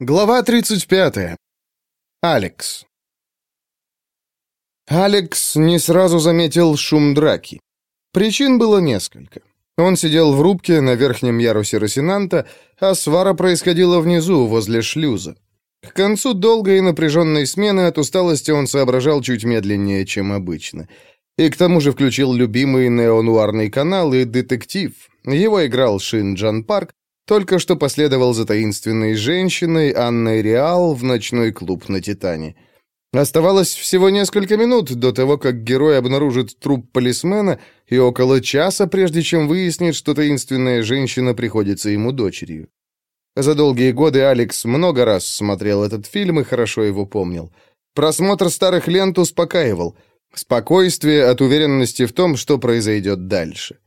Глава 35. Алекс. Алекс не сразу заметил шум драки. Причин было несколько. Он сидел в рубке на верхнем ярусе Росинанта, а свара происходила внизу, возле шлюза. К концу долгой и напряженной смены от усталости он соображал чуть медленнее, чем обычно. И к тому же включил любимый неонуарный канал и детектив. Его играл Шин Джан Парк, только что последовал за таинственной женщиной Анной Реал в ночной клуб на Титане. Оставалось всего несколько минут до того, как герой обнаружит труп полисмена, и около часа, прежде чем выяснит, что таинственная женщина приходится ему дочерью. За долгие годы Алекс много раз смотрел этот фильм и хорошо его помнил. Просмотр старых лент успокаивал. Спокойствие от уверенности в том, что произойдет дальше.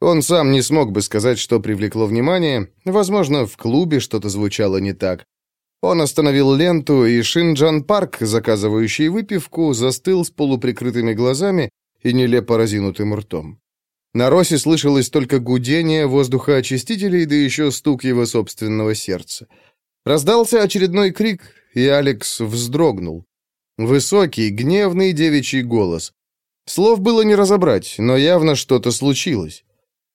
Он сам не смог бы сказать, что привлекло внимание. Возможно, в клубе что-то звучало не так. Он остановил ленту, и Шинджан Парк, заказывающий выпивку, застыл с полуприкрытыми глазами и нелепо разинутым ртом. На Росе слышалось только гудение воздухоочистителей, да еще стук его собственного сердца. Раздался очередной крик, и Алекс вздрогнул. Высокий, гневный девичий голос. Слов было не разобрать, но явно что-то случилось.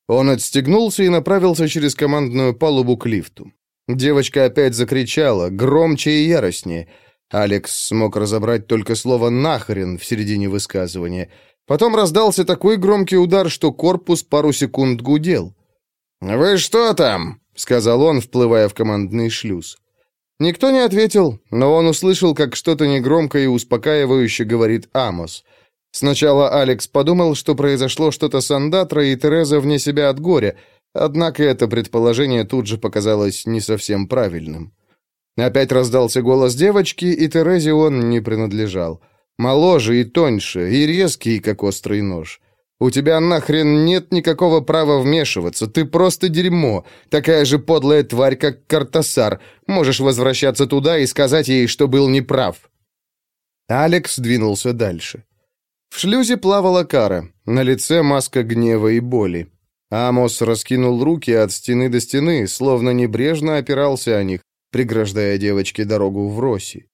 Он отстегнулся и направился через командную палубу к лифту. Девочка опять закричала, громче и яростнее. Алекс смог разобрать только слово «нахрен» в середине высказывания. Потом раздался такой громкий удар, что корпус пару секунд гудел. «Вы что там?» — сказал он, вплывая в командный шлюз. Никто не ответил, но он услышал, как что-то негромко и успокаивающе говорит Амос — Сначала Алекс подумал, что произошло что-то с Андатро, и Тереза вне себя от горя, однако это предположение тут же показалось не совсем правильным. Опять раздался голос девочки, и Терезе он не принадлежал. Моложе и тоньше, и резкий, как острый нож. У тебя нахрен нет никакого права вмешиваться. Ты просто дерьмо. Такая же подлая тварь, как Картасар. Можешь возвращаться туда и сказать ей, что был неправ. Алекс двинулся дальше. В шлюзе плавала кара, на лице маска гнева и боли. Амос раскинул руки от стены до стены, словно небрежно опирался о них, преграждая девочке дорогу в Росси.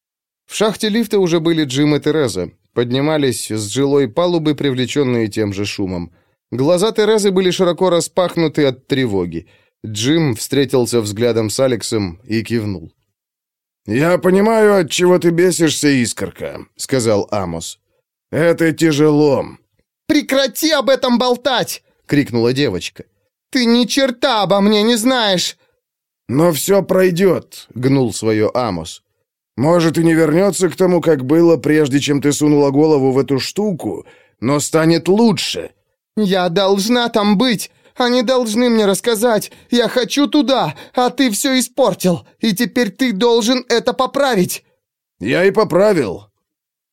В шахте лифта уже были Джим и Тереза, поднимались с жилой палубы, привлеченные тем же шумом. Глаза Терезы были широко распахнуты от тревоги. Джим встретился взглядом с Алексом и кивнул. «Я понимаю, от чего ты бесишься, Искорка», — сказал Амос. «Это тяжело». «Прекрати об этом болтать!» — крикнула девочка. «Ты ни черта обо мне не знаешь!» «Но все пройдет», — гнул свое Амос. «Может, и не вернется к тому, как было, прежде чем ты сунула голову в эту штуку, но станет лучше». «Я должна там быть! Они должны мне рассказать! Я хочу туда, а ты все испортил, и теперь ты должен это поправить!» «Я и поправил.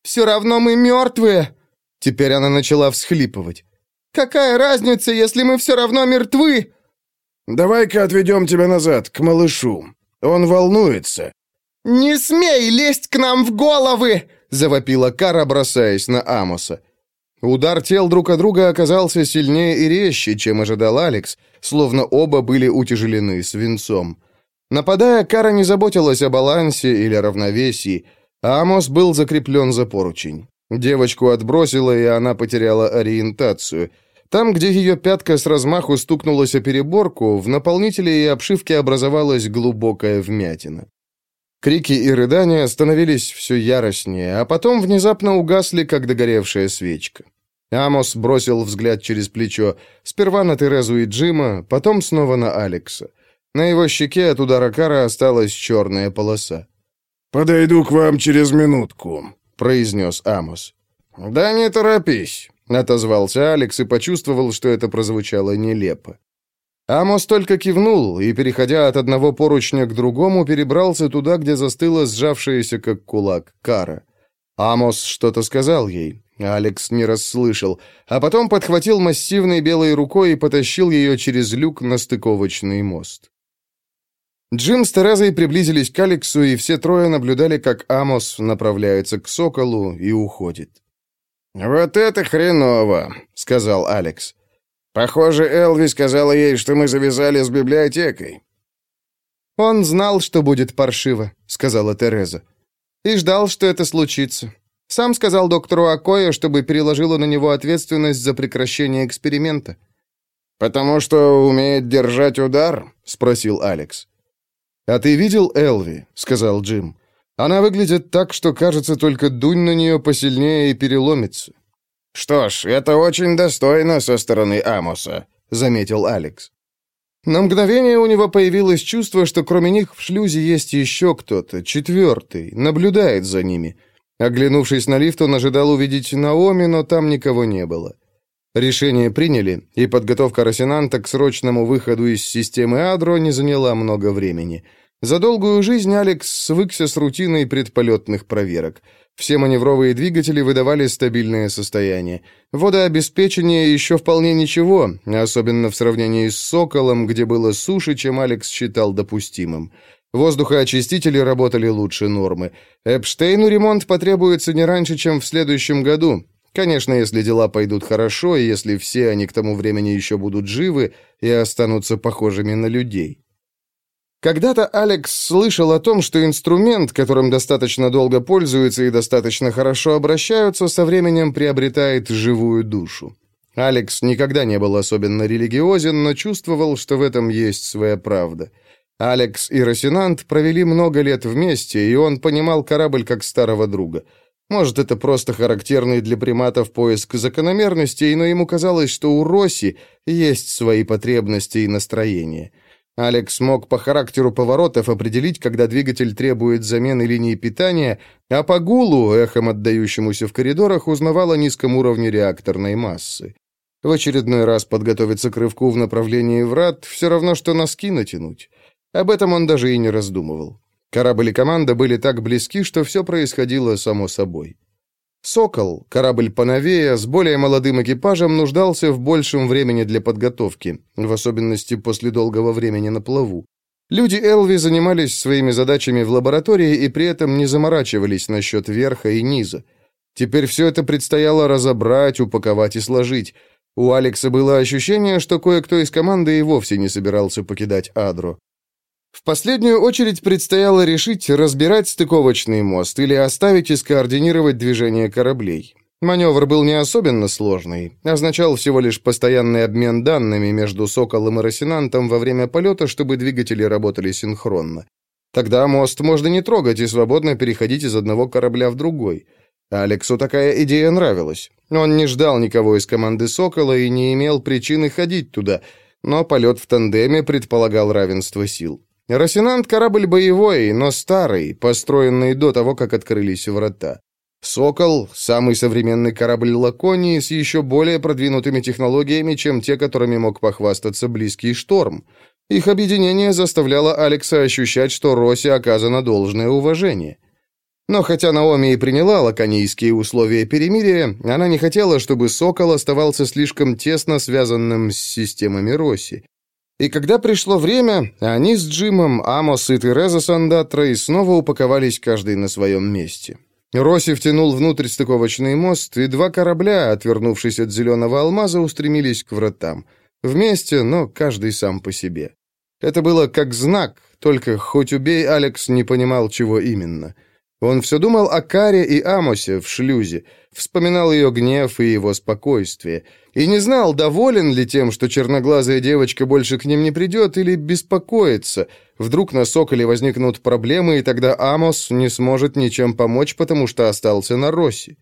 Все равно мы мертвые!» Теперь она начала всхлипывать. «Какая разница, если мы все равно мертвы?» «Давай-ка отведем тебя назад, к малышу. Он волнуется». «Не смей лезть к нам в головы!» — завопила Кара, бросаясь на Амоса. Удар тел друг от друга оказался сильнее и резче, чем ожидал Алекс, словно оба были утяжелены свинцом. Нападая, Кара не заботилась о балансе или равновесии — Амос был закреплен за поручень. Девочку отбросило, и она потеряла ориентацию. Там, где ее пятка с размаху стукнулась о переборку, в наполнителе и обшивке образовалась глубокая вмятина. Крики и рыдания становились все яростнее, а потом внезапно угасли, как догоревшая свечка. Амос бросил взгляд через плечо, сперва на Терезу и Джима, потом снова на Алекса. На его щеке от удара кара осталась черная полоса. «Подойду к вам через минутку», — произнес Амос. «Да не торопись», — отозвался Алекс и почувствовал, что это прозвучало нелепо. Амос только кивнул и, переходя от одного поручня к другому, перебрался туда, где застыла сжавшаяся, как кулак, кара. Амос что-то сказал ей, Алекс не расслышал, а потом подхватил массивной белой рукой и потащил ее через люк на стыковочный мост. Джим с Терезой приблизились к Алексу, и все трое наблюдали, как Амос направляется к Соколу и уходит. «Вот это хреново», — сказал Алекс. «Похоже, Элви сказала ей, что мы завязали с библиотекой». «Он знал, что будет паршиво», — сказала Тереза. «И ждал, что это случится. Сам сказал доктору Акоя, чтобы переложила на него ответственность за прекращение эксперимента». «Потому что умеет держать удар?» — спросил Алекс. «А ты видел Элви?» — сказал Джим. «Она выглядит так, что, кажется, только дунь на нее посильнее и переломится». «Что ж, это очень достойно со стороны Амоса», — заметил Алекс. На мгновение у него появилось чувство, что кроме них в шлюзе есть еще кто-то, четвертый, наблюдает за ними. Оглянувшись на лифт, он ожидал увидеть Наоми, но там никого не было. Решение приняли, и подготовка Росинанта к срочному выходу из системы Адро не заняла много времени. За долгую жизнь Алекс свыкся с рутиной предполетных проверок. Все маневровые двигатели выдавали стабильное состояние. Водообеспечение еще вполне ничего, особенно в сравнении с «Соколом», где было суше, чем Алекс считал допустимым. Воздухоочистители работали лучше нормы. Эпштейну ремонт потребуется не раньше, чем в следующем году, Конечно, если дела пойдут хорошо, и если все они к тому времени еще будут живы и останутся похожими на людей. Когда-то Алекс слышал о том, что инструмент, которым достаточно долго пользуются и достаточно хорошо обращаются, со временем приобретает живую душу. Алекс никогда не был особенно религиозен, но чувствовал, что в этом есть своя правда. Алекс и Росинант провели много лет вместе, и он понимал корабль как старого друга – может, это просто характерный для приматов поиск закономерностей, но ему казалось, что у Росси есть свои потребности и настроения. Алекс мог по характеру поворотов определить, когда двигатель требует замены линии питания, а по гулу, эхом отдающемуся в коридорах, узнавал о низком уровне реакторной массы. В очередной раз подготовиться к рывку в направлении врат все равно, что носки натянуть. Об этом он даже и не раздумывал. Корабль и команда были так близки, что все происходило само собой. «Сокол», корабль поновее, с более молодым экипажем, нуждался в большем времени для подготовки, в особенности после долгого времени на плаву. Люди Элви занимались своими задачами в лаборатории и при этом не заморачивались насчет верха и низа. Теперь все это предстояло разобрать, упаковать и сложить. У Алекса было ощущение, что кое-кто из команды и вовсе не собирался покидать Адро. В последнюю очередь предстояло решить, разбирать стыковочный мост или оставить и скоординировать движение кораблей. Маневр был не особенно сложный, означал всего лишь постоянный обмен данными между «Соколом» и «Росинантом» во время полета, чтобы двигатели работали синхронно. Тогда мост можно не трогать и свободно переходить из одного корабля в другой. Алексу такая идея нравилась. Он не ждал никого из команды «Сокола» и не имел причины ходить туда, но полет в тандеме предполагал равенство сил. Росинант — корабль боевой, но старый, построенный до того, как открылись врата. «Сокол» — самый современный корабль Лаконии с еще более продвинутыми технологиями, чем те, которыми мог похвастаться близкий шторм. Их объединение заставляло Алекса ощущать, что Росе оказано должное уважение. Но хотя Наоми и приняла лаконийские условия перемирия, она не хотела, чтобы «Сокол» оставался слишком тесно связанным с системами Росси. И когда пришло время, они с Джимом, Амос и Тереза Сандатрой снова упаковались каждый на своем месте. Росси втянул внутрь стыковочный мост, и два корабля, отвернувшись от зеленого алмаза, устремились к вратам. Вместе, но каждый сам по себе. Это было как знак, только хоть убей, Алекс не понимал, чего именно — он все думал о Каре и Амосе в шлюзе, вспоминал ее гнев и его спокойствие, и не знал, доволен ли тем, что черноглазая девочка больше к ним не придет, или беспокоится. Вдруг на Соколе возникнут проблемы, и тогда Амос не сможет ничем помочь, потому что остался на Росси.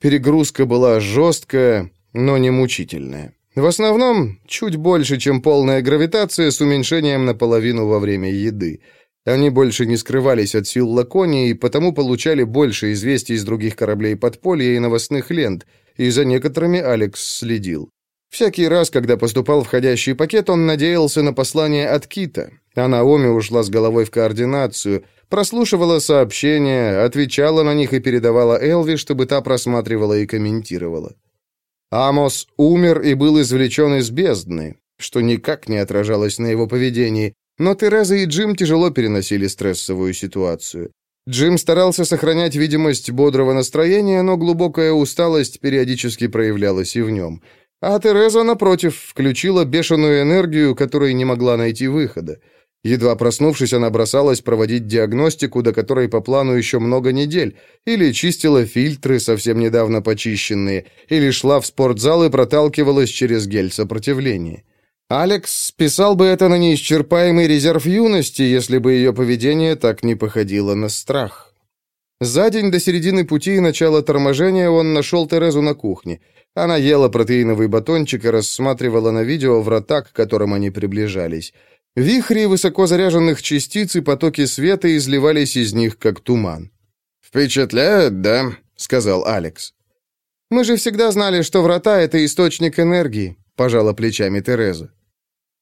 Перегрузка была жесткая, но не мучительная. В основном, чуть больше, чем полная гравитация с уменьшением наполовину во время еды – они больше не скрывались от сил Лаконии и потому получали больше известий из других кораблей подполья и новостных лент, и за некоторыми Алекс следил. Всякий раз, когда поступал входящий пакет, он надеялся на послание от Кита, а Наоми ушла с головой в координацию, прослушивала сообщения, отвечала на них и передавала Элви, чтобы та просматривала и комментировала. Амос умер и был извлечен из бездны, что никак не отражалось на его поведении, но Тереза и Джим тяжело переносили стрессовую ситуацию. Джим старался сохранять видимость бодрого настроения, но глубокая усталость периодически проявлялась и в нем. А Тереза, напротив, включила бешеную энергию, которой не могла найти выхода. Едва проснувшись, она бросалась проводить диагностику, до которой по плану еще много недель, или чистила фильтры, совсем недавно почищенные, или шла в спортзал и проталкивалась через гель сопротивления. Алекс списал бы это на неисчерпаемый резерв юности, если бы ее поведение так не походило на страх. За день до середины пути и начала торможения он нашел Терезу на кухне. Она ела протеиновый батончик и рассматривала на видео врата, к которым они приближались. Вихри высокозаряженных частиц и потоки света изливались из них, как туман. «Впечатляет, да?» — сказал Алекс. «Мы же всегда знали, что врата — это источник энергии», — пожала плечами Тереза.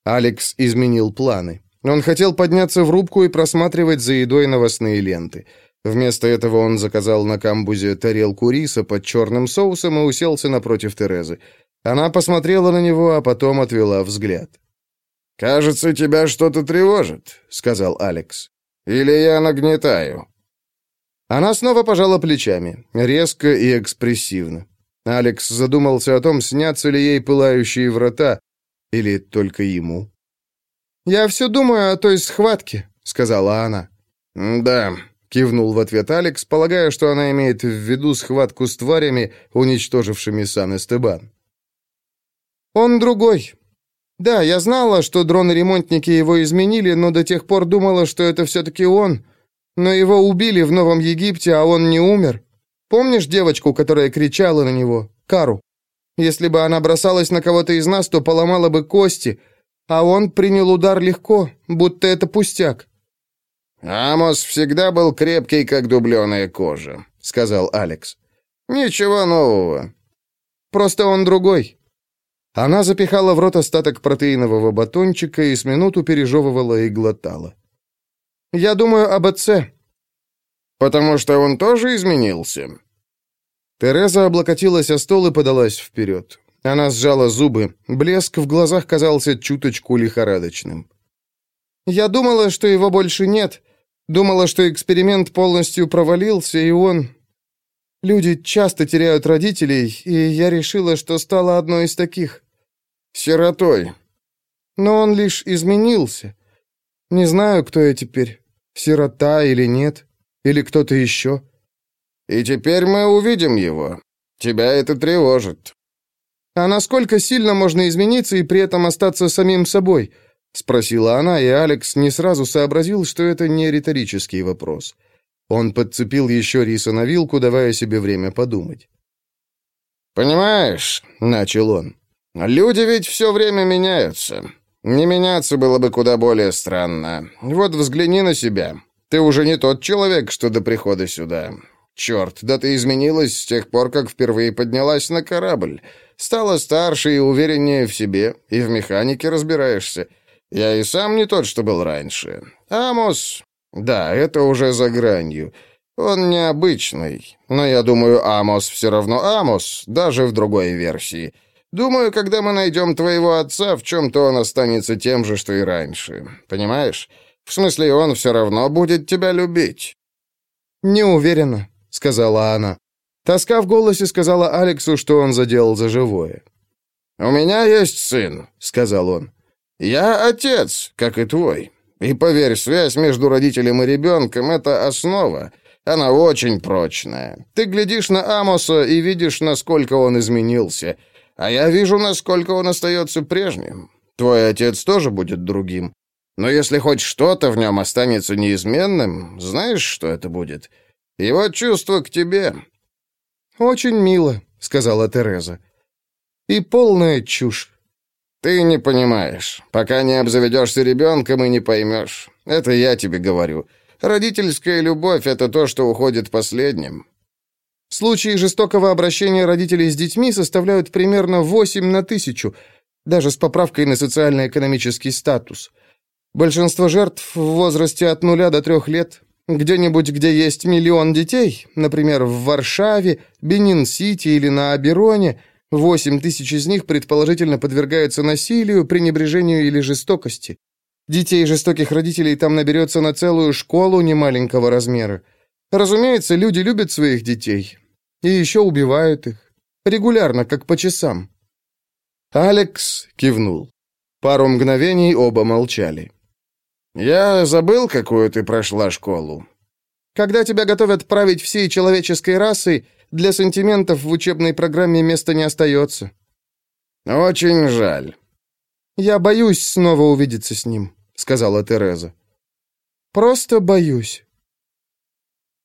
Алекс изменил планы. Он хотел подняться в рубку и просматривать за едой новостные ленты. Вместо этого он заказал на камбузе тарелку риса под черным соусом и уселся напротив Терезы. Она посмотрела на него, а потом отвела взгляд. «Кажется, тебя что-то тревожит», — сказал Алекс. «Или я нагнетаю?» Она снова пожала плечами, резко и экспрессивно. Алекс задумался о том, снятся ли ей пылающие врата, или только ему. «Я все думаю о той схватке», — сказала она. «Да», — кивнул в ответ Алекс, полагая, что она имеет в виду схватку с тварями, уничтожившими Сан-Эстебан. «Он другой. Да, я знала, что дроны-ремонтники его изменили, но до тех пор думала, что это все-таки он. Но его убили в Новом Египте, а он не умер. Помнишь девочку, которая кричала на него? Кару. Если бы она бросалась на кого-то из нас, то поломала бы кости, а он принял удар легко, будто это пустяк. «Амос всегда был крепкий, как дубленая кожа», — сказал Алекс. «Ничего нового». «Просто он другой. Она запихала в рот остаток протеинового батончика и с минуту пережевывала и глотала. «Я думаю об отце». «Потому что он тоже изменился?» Тереза облокотилась о стол и подалась вперед. Она сжала зубы. Блеск в глазах казался чуточку лихорадочным. «Я думала, что его больше нет. Думала, что эксперимент полностью провалился, и он Люди часто теряют родителей, и я решила, что стала одной из таких. Сиротой. Но он лишь изменился. Не знаю, кто я теперь. Сирота или нет. Или кто-то еще. И теперь мы увидим его. Тебя это тревожит. А насколько сильно можно измениться и при этом остаться самим собой? Спросила она, и Алекс не сразу сообразил, что это не риторический вопрос. — он подцепил еще риса на вилку, давая себе время подумать. «Понимаешь», — начал он, — «люди ведь все время меняются. Не меняться было бы куда более странно. Вот взгляни на себя. Ты уже не тот человек, что до прихода сюда. Черт, да ты изменилась с тех пор, как впервые поднялась на корабль. Стала старше и увереннее в себе, и в механике разбираешься. Я и сам не тот, что был раньше. Амос, да, это уже за гранью. Он необычный, но я думаю, Амос все равно Амос, даже в другой версии. Думаю, когда мы найдем твоего отца, в чем-то он останется тем же, что и раньше. Понимаешь? В смысле, он все равно будет тебя любить». «Не уверена», — сказала она. Тоска в голосе сказала Алексу, что он задел за живое. «У меня есть сын», — сказал он. «Я отец, как и твой. И поверь, связь между родителем и ребенком — это основа. Она очень прочная. Ты глядишь на Амоса и видишь, насколько он изменился. А я вижу, насколько он остается прежним. Твой отец тоже будет другим. Но если хоть что-то в нем останется неизменным, знаешь, что это будет? Его чувство к тебе». «Очень мило», — сказала Тереза. «И полная чушь. «Ты не понимаешь. Пока не обзаведешься ребенком и не поймешь. Это я тебе говорю. Родительская любовь — это то, что уходит последним». Случаи жестокого обращения родителей с детьми составляют примерно 8 на тысячу, даже с поправкой на социально-экономический статус. Большинство жертв в возрасте от нуля до трех лет. Где-нибудь, где есть миллион детей, например, в Варшаве, Бенин-Сити или на Абероне, Восемь тысяч из них предположительно подвергаются насилию, пренебрежению или жестокости. Детей жестоких родителей там наберется на целую школу немаленького размера. Разумеется, люди любят своих детей. И еще убивают их. Регулярно, как по часам. Алекс кивнул. Пару мгновений оба молчали. Я забыл, какую ты прошла школу. Когда тебя готовят править всей человеческой расой, для сантиментов в учебной программе места не остается. Очень жаль. Я боюсь снова увидеться с ним, сказала Тереза. Просто боюсь.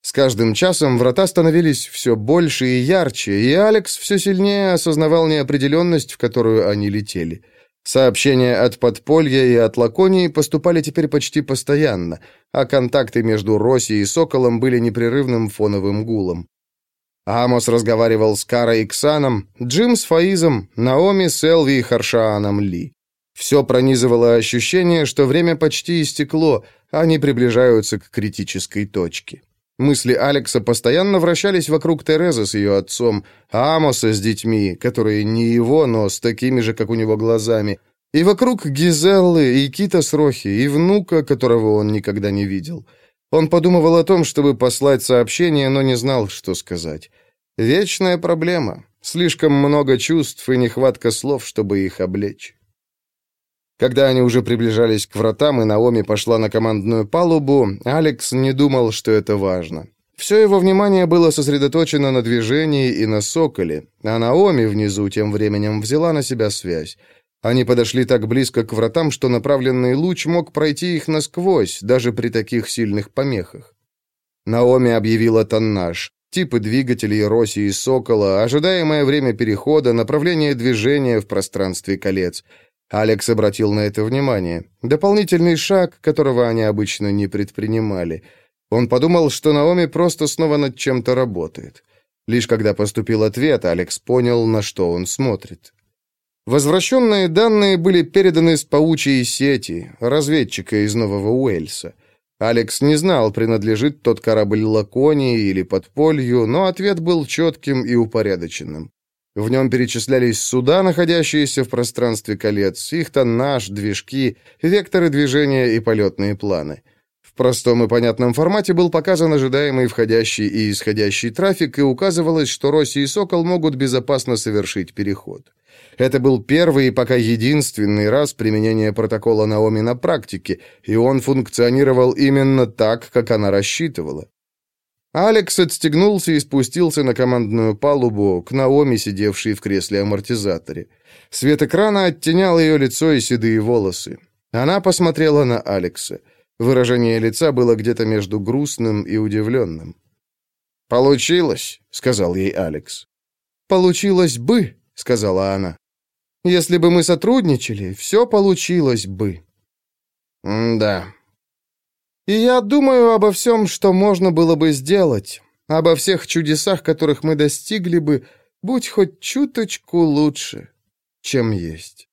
С каждым часом врата становились все больше и ярче, и Алекс все сильнее осознавал неопределенность, в которую они летели. Сообщения от подполья и от Лаконии поступали теперь почти постоянно, а контакты между Росси и Соколом были непрерывным фоновым гулом. Амос разговаривал с Карой и Ксаном, Джим с Фаизом, Наоми с Элви и Харшааном Ли. Все пронизывало ощущение, что время почти истекло, а они приближаются к критической точке. Мысли Алекса постоянно вращались вокруг Терезы с ее отцом, Амоса с детьми, которые не его, но с такими же, как у него, глазами, и вокруг Гизеллы, и Кита с Рохи, и внука, которого он никогда не видел. Он подумывал о том, чтобы послать сообщение, но не знал, что сказать. Вечная проблема. Слишком много чувств и нехватка слов, чтобы их облечь. Когда они уже приближались к вратам, и Наоми пошла на командную палубу, Алекс не думал, что это важно. Все его внимание было сосредоточено на движении и на соколе, а Наоми внизу тем временем взяла на себя связь. Они подошли так близко к вратам, что направленный луч мог пройти их насквозь, даже при таких сильных помехах. Наоми объявила тоннаж, типы двигателей Роси и Сокола, ожидаемое время перехода, направление движения в пространстве колец — Алекс обратил на это внимание. Дополнительный шаг, которого они обычно не предпринимали. Он подумал, что Наоми просто снова над чем-то работает. Лишь когда поступил ответ, Алекс понял, на что он смотрит. Возвращенные данные были переданы с паучьей сети, разведчика из Нового Уэльса. Алекс не знал, принадлежит тот корабль Лаконии или подполью, но ответ был четким и упорядоченным. В нем перечислялись суда, находящиеся в пространстве колец, их тоннаж, движки, векторы движения и полетные планы. В простом и понятном формате был показан ожидаемый входящий и исходящий трафик, и указывалось, что Росси и Сокол могут безопасно совершить переход. Это был первый и пока единственный раз применения протокола Наоми на практике, и он функционировал именно так, как она рассчитывала. Алекс отстегнулся и спустился на командную палубу к Наоми, сидевшей в кресле-амортизаторе. Свет экрана оттенял ее лицо и седые волосы. Она посмотрела на Алекса. Выражение лица было где-то между грустным и удивленным. «Получилось», — сказал ей Алекс. «Получилось бы», — сказала она. «Если бы мы сотрудничали, все получилось бы». «Да», и я думаю обо всем, что можно было бы сделать, обо всех чудесах, которых мы достигли бы, будь хоть чуточку лучше, чем есть.